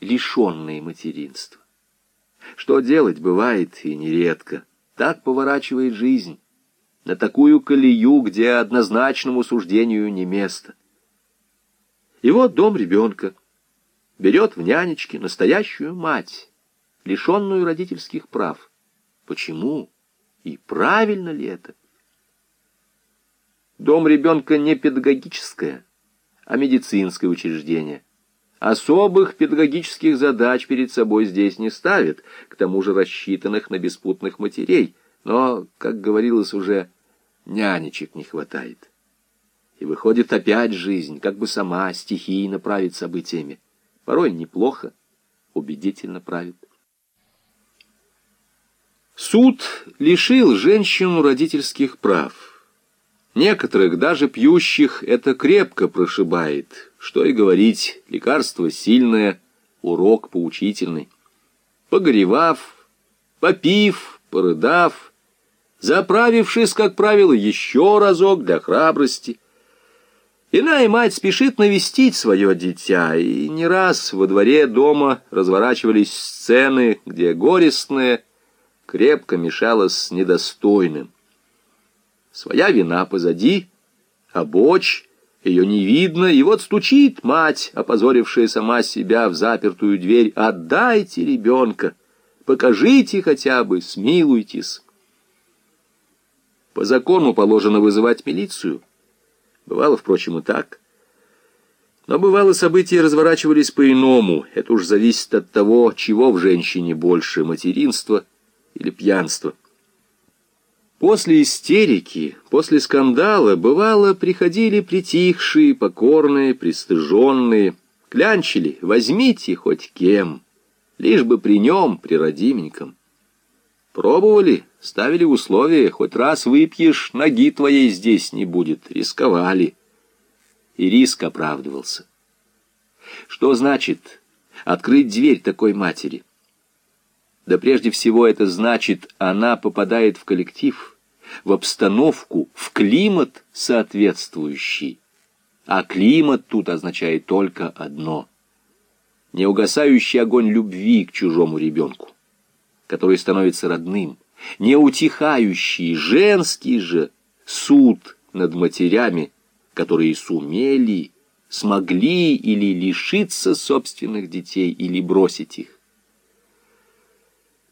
лишенные материнства. Что делать бывает и нередко. Так поворачивает жизнь. На такую колею, где однозначному суждению не место. И вот дом ребенка берет в нянечки настоящую мать, лишенную родительских прав. Почему? И правильно ли это? Дом ребенка не педагогическое, а медицинское учреждение. Особых педагогических задач перед собой здесь не ставит, к тому же рассчитанных на беспутных матерей, но, как говорилось уже, нянечек не хватает. И выходит опять жизнь, как бы сама стихийно правит событиями. Порой неплохо, убедительно правит. Суд лишил женщину родительских прав. Некоторых, даже пьющих, это крепко прошибает. Что и говорить, лекарство сильное, урок поучительный. Погоревав, попив, порыдав, заправившись, как правило, еще разок для храбрости, Иная мать спешит навестить свое дитя, и не раз во дворе дома разворачивались сцены, где горестное крепко мешалось с недостойным. Своя вина позади, а бочь, ее не видно, и вот стучит мать, опозорившая сама себя в запертую дверь, «Отдайте ребенка, покажите хотя бы, смилуйтесь». По закону положено вызывать милицию, Бывало, впрочем, и так. Но бывало, события разворачивались по-иному. Это уж зависит от того, чего в женщине больше, материнства или пьянства. После истерики, после скандала, бывало, приходили притихшие, покорные, пристыженные, клянчили «возьмите хоть кем», лишь бы при нем, при родименьком. Пробовали, ставили условия, хоть раз выпьешь, ноги твоей здесь не будет, рисковали. И риск оправдывался. Что значит открыть дверь такой матери? Да прежде всего это значит, она попадает в коллектив, в обстановку, в климат соответствующий. А климат тут означает только одно — неугасающий огонь любви к чужому ребенку который становится родным, неутихающий женский же суд над матерями, которые сумели, смогли или лишиться собственных детей, или бросить их.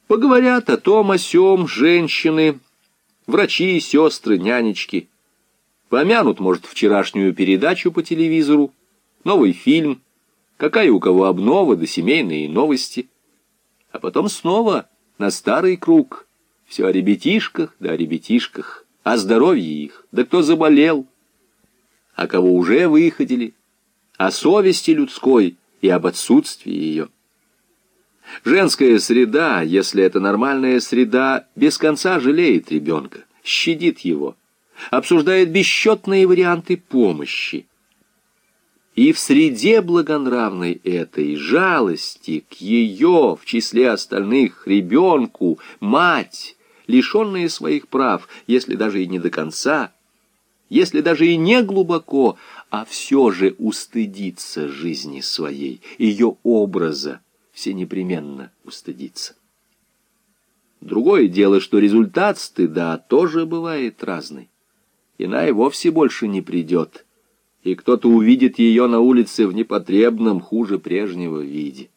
Поговорят о том, о сём женщины, врачи, сестры, нянечки. Помянут, может, вчерашнюю передачу по телевизору, новый фильм, какая у кого обнова да семейные новости. А потом снова на старый круг. Все о ребятишках, да о ребятишках, о здоровье их, да кто заболел, а кого уже выходили, о совести людской и об отсутствии ее. Женская среда, если это нормальная среда, без конца жалеет ребенка, щадит его, обсуждает бесчетные варианты помощи, и в среде благонравной этой жалости к ее, в числе остальных, ребенку, мать, лишенная своих прав, если даже и не до конца, если даже и не глубоко, а все же устыдиться жизни своей, ее образа, все непременно устыдиться. Другое дело, что результат стыда тоже бывает разный. Иная вовсе больше не придет, и кто-то увидит ее на улице в непотребном, хуже прежнего виде.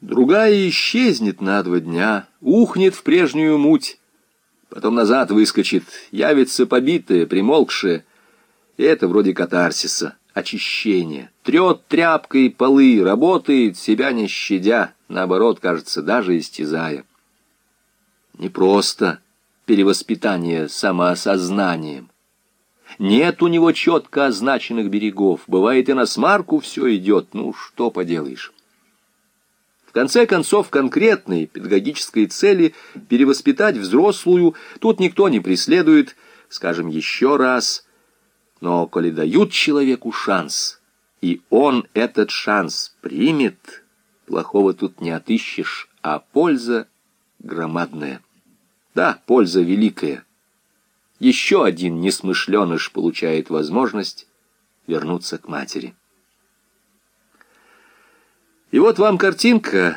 Другая исчезнет на два дня, ухнет в прежнюю муть, потом назад выскочит, явится побитая, примолкшая, и это вроде катарсиса, очищения, трет тряпкой полы, работает, себя не щадя, наоборот, кажется, даже истязая. Не просто перевоспитание самоосознанием, нет у него четко означенных берегов. Бывает и на смарку все идет. Ну, что поделаешь. В конце концов, конкретной педагогической цели перевоспитать взрослую тут никто не преследует, скажем еще раз. Но коли дают человеку шанс, и он этот шанс примет, плохого тут не отыщешь, а польза громадная. Да, польза великая еще один несмышленыш получает возможность вернуться к матери. И вот вам картинка,